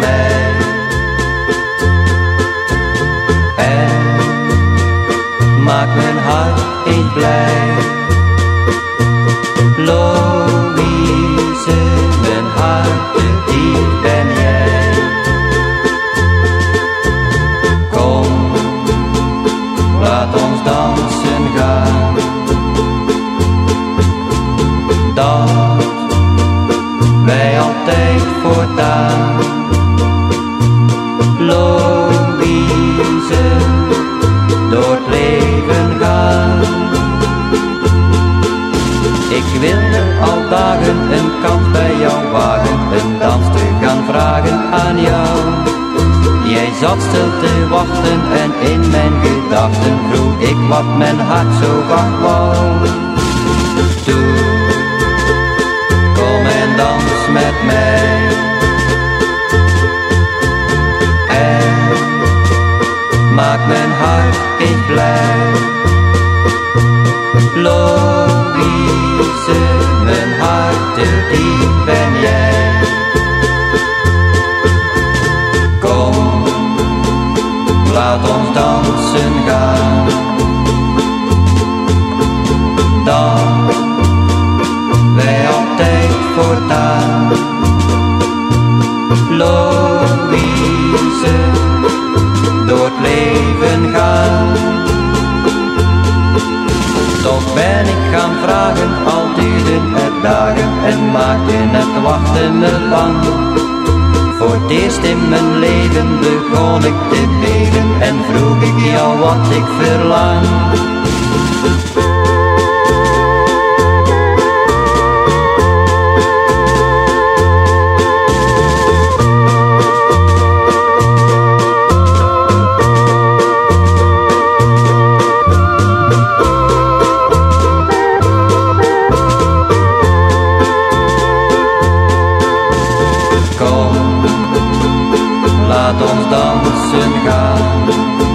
mij. En maakt mijn hart eens blij. Louise, mijn hart, die ben jij. Kom, laat ons dan. Zat stil te wachten en in mijn gedachten vroeg ik wat mijn hart zo wacht wou. Toe, kom en dans met mij. En maak mijn hart eens blij. Laat ons dansen gaan. Dan wij altijd voortaan. Louise, door het leven gaan. Toch ben ik gaan vragen, al duurde het dagen en maakte het wachten me bang. Het eerst in mijn leven begon ik te beven en vroeg ik jou wat ik verlang. laat ons dansen gaan.